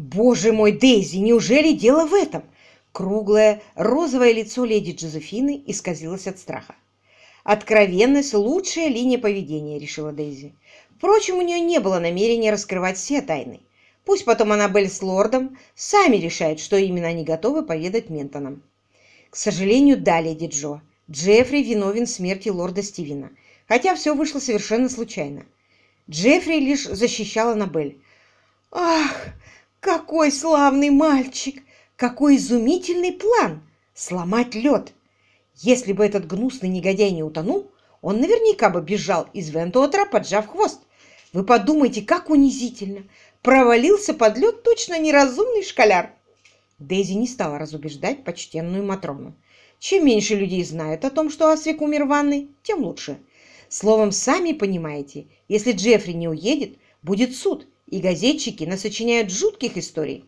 Боже мой, Дейзи, неужели дело в этом? Круглое розовое лицо леди Джозефины исказилось от страха. «Откровенность – лучшая линия поведения», – решила Дейзи. Впрочем, у нее не было намерения раскрывать все тайны. Пусть потом Аннабель с лордом сами решают, что именно они готовы поведать Ментонам. К сожалению, да, леди Джо, Джеффри виновен в смерти лорда Стивена, хотя все вышло совершенно случайно. Джеффри лишь защищал Аннабель. «Ах, какой славный мальчик! Какой изумительный план! Сломать лед! Если бы этот гнусный негодяй не утонул, он наверняка бы бежал из Вентуотра, поджав хвост. Вы подумайте, как унизительно! Провалился под лед точно неразумный школяр!» Дейзи не стала разубеждать почтенную Матрону. Чем меньше людей знают о том, что Асвик умер в ванной, тем лучше. Словом, сами понимаете, если Джеффри не уедет, будет суд, и газетчики насочиняют жутких историй.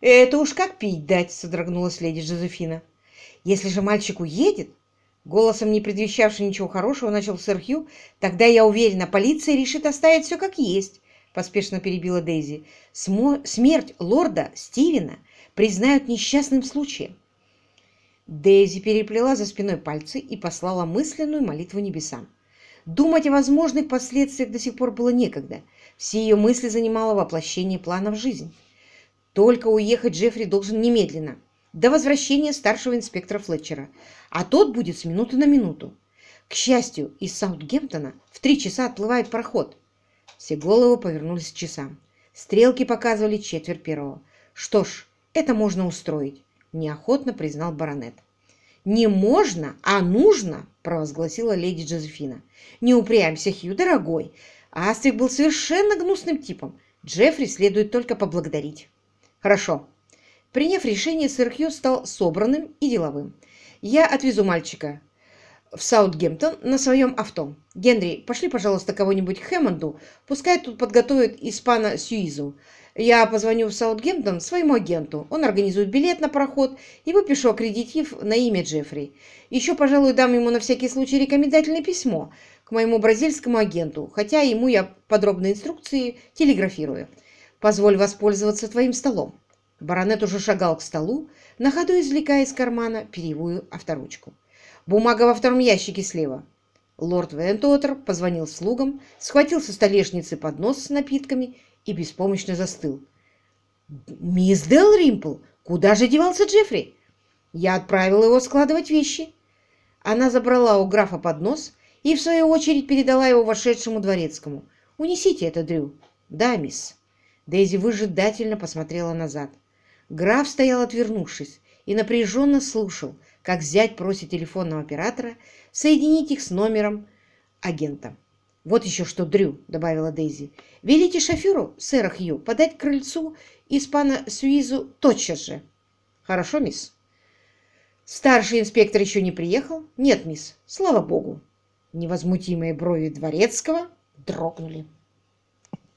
«Это уж как пить дать!» — содрогнулась леди Жозефина. «Если же мальчик уедет...» Голосом, не предвещавшим ничего хорошего, начал сэр Хью. «Тогда, я уверена, полиция решит оставить все как есть», — поспешно перебила Дейзи. «Смерть лорда Стивена признают несчастным случаем». Дейзи переплела за спиной пальцы и послала мысленную молитву небесам. Думать о возможных последствиях до сих пор было некогда. Все ее мысли занимало воплощение плана в жизнь. Только уехать Джеффри должен немедленно, до возвращения старшего инспектора Флетчера, а тот будет с минуты на минуту. К счастью, из Саутгемптона в три часа отплывает пароход. Все головы повернулись к часам. Стрелки показывали четверть первого. Что ж, это можно устроить, неохотно признал баронет. «Не можно, а нужно!» – провозгласила леди Джозефина. «Не упрямься, Хью, дорогой. Астрик был совершенно гнусным типом. Джеффри следует только поблагодарить». «Хорошо». Приняв решение, сэр Хью стал собранным и деловым. «Я отвезу мальчика в Саутгемптон на своем авто. Генри, пошли, пожалуйста, кого-нибудь к Хэммонду. Пускай тут подготовят испана Сьюизу. Я позвоню в Саутгемптон своему агенту. Он организует билет на пароход и выпишу аккредитив на имя Джеффри. Еще, пожалуй, дам ему на всякий случай рекомендательное письмо к моему бразильскому агенту, хотя ему я подробные инструкции телеграфирую. Позволь воспользоваться твоим столом. Баронет уже шагал к столу, на ходу извлекая из кармана перьевую авторучку. Бумага во втором ящике слева. Лорд Вентуотер позвонил слугам, схватил со столешницы поднос с напитками и беспомощно застыл. «Мисс Делримпл, куда же девался Джеффри?» «Я отправил его складывать вещи». Она забрала у графа поднос и, в свою очередь, передала его вошедшему дворецкому. «Унесите это, Дрю». «Да, мисс». Дейзи выжидательно посмотрела назад. Граф стоял отвернувшись и напряженно слушал, как зять просит телефонного оператора соединить их с номером агента. «Вот еще что, Дрю», — добавила Дейзи. «Велите шоферу, сэра Хью, подать к крыльцу испана Сюизу тотчас же». «Хорошо, мисс». «Старший инспектор еще не приехал?» «Нет, мисс, слава богу». Невозмутимые брови дворецкого дрогнули.